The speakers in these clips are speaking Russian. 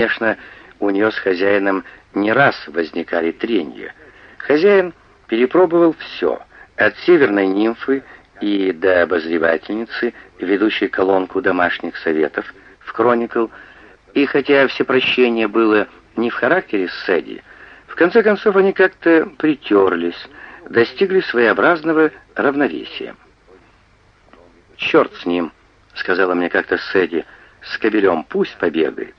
Конечно, у нее с хозяином не раз возникали тренья. Хозяин перепробовал все, от северной нимфы и до обозревательницы, ведущей колонку домашних советов в «Кроникл», и хотя все прощение было не в характере Сэдди, в конце концов они как-то притерлись, достигли своеобразного равновесия. «Черт с ним», — сказала мне как-то Сэдди, — «с кобелем пусть побегает.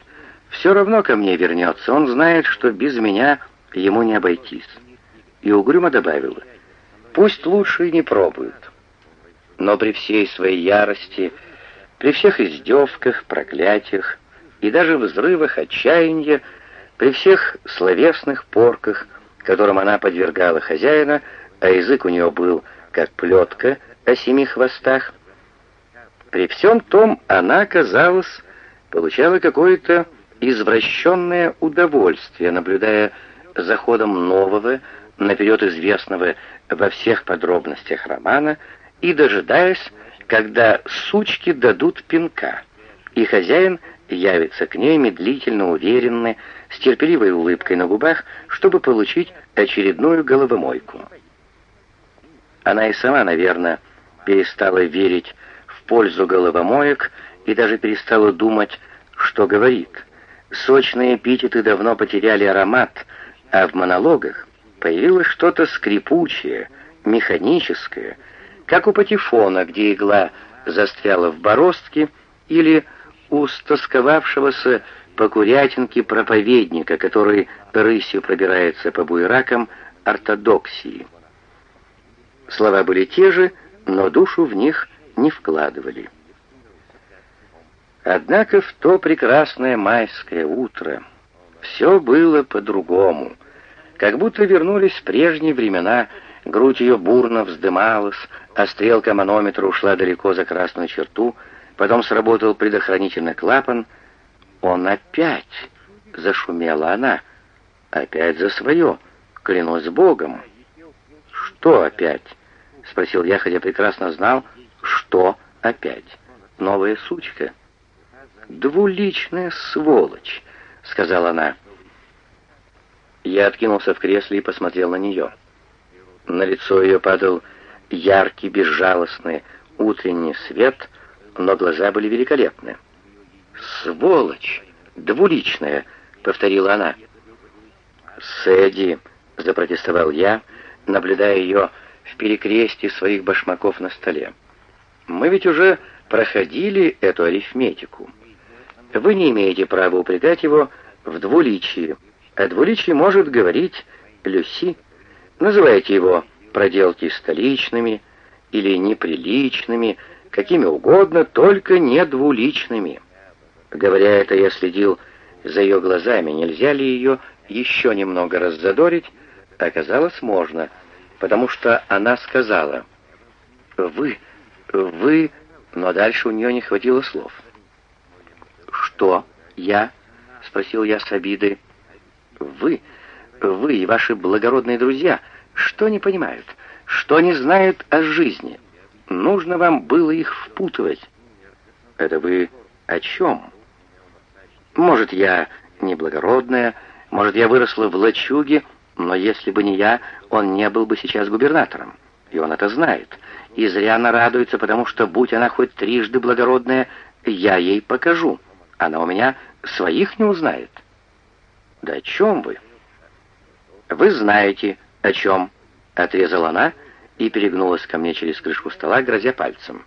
Все равно ко мне вернется, он знает, что без меня ему не обойтись». И угрюмо добавила, «Пусть лучше и не пробуют». Но при всей своей ярости, при всех издевках, проклятиях и даже взрывах отчаяния, при всех словесных порках, которым она подвергала хозяина, а язык у нее был как плетка о семи хвостах, при всем том она, казалось, получала какое-то извращенное удовольствие, наблюдая за ходом нового, наперед известного во всех подробностях романа, и дожидаясь, когда сучки дадут пинка, и хозяин явится к ней медлительно, уверенный, с терпеливой улыбкой на губах, чтобы получить очередную головомойку. Она и сама, наверное, перестала верить в пользу головомоек и даже перестала думать, что говорит. Сочные эпитеты давно потеряли аромат, а в монологах появилось что-то скрипучее, механическое, как у патефона, где игла застряла в бороздке, или у стосковавшегося по курятинке проповедника, который рысью пробирается по буеракам ортодоксии. Слова были те же, но душу в них не вкладывали. Однако в то прекрасное майское утро все было по-другому. Как будто вернулись прежние времена, грудь ее бурно вздымалась, а стрелка манометра ушла далеко за красную черту, потом сработал предохранительный клапан. «Он опять!» — зашумела она. «Опять за свое! Клянусь Богом!» «Что опять?» — спросил я, хотя прекрасно знал, что опять. «Новая сучка?» «Двуличная сволочь!» — сказала она. Я откинулся в кресле и посмотрел на нее. На лицо ее падал яркий, безжалостный утренний свет, но глаза были великолепны. «Сволочь! Двуличная!» — повторила она. «Сэдди!» — запротестовал я, наблюдая ее в перекрестии своих башмаков на столе. «Мы ведь уже проходили эту арифметику. Вы не имеете права упрекать его в двуличии, а двуличие может говорить Люси. Называйте его проделки столичными или неприличными, какими угодно, только не двуличными. Говоря это, я следил за ее глазами, нельзя ли ее еще немного раззадорить, оказалось можно, потому что она сказала «Вы, вы...» но дальше у нее не хватило слов. «Что? Я?» — спросил я с обидой. «Вы, вы и ваши благородные друзья, что не понимают, что не знают о жизни? Нужно вам было их впутывать». «Это вы о чем?» «Может, я неблагородная, может, я выросла в лачуге, но если бы не я, он не был бы сейчас губернатором, и он это знает. И зря она радуется, потому что, будь она хоть трижды благородная, я ей покажу». Она у меня своих не узнает. Да о чем вы? Вы знаете, о чем, отрезала она и перегнулась ко мне через крышку стола, грозя пальцем.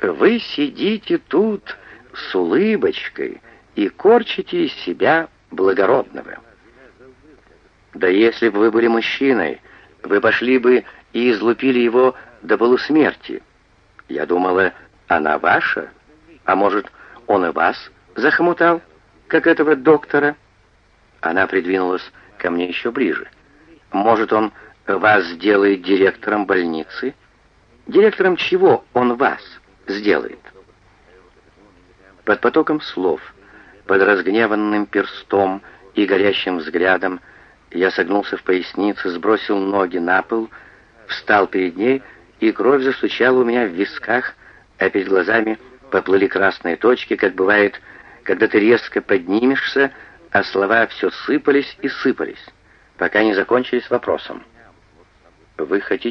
Вы сидите тут с улыбочкой и корчите из себя благородного. Да если бы вы были мужчиной, вы пошли бы и излупили его до полусмерти. Я думала, она ваша, а может, он и вас захомутал, как этого доктора?» Она придвинулась ко мне еще ближе. «Может, он вас сделает директором больницы?» «Директором чего он вас сделает?» Под потоком слов, под разгневанным перстом и горящим взглядом я согнулся в пояснице, сбросил ноги на пол, встал перед ней, и кровь застучала у меня в висках, а перед глазами поплыли красные точки, как бывает когда ты резко поднимешься, а слова все сыпались и сыпались, пока не закончились вопросом. «Вы хотите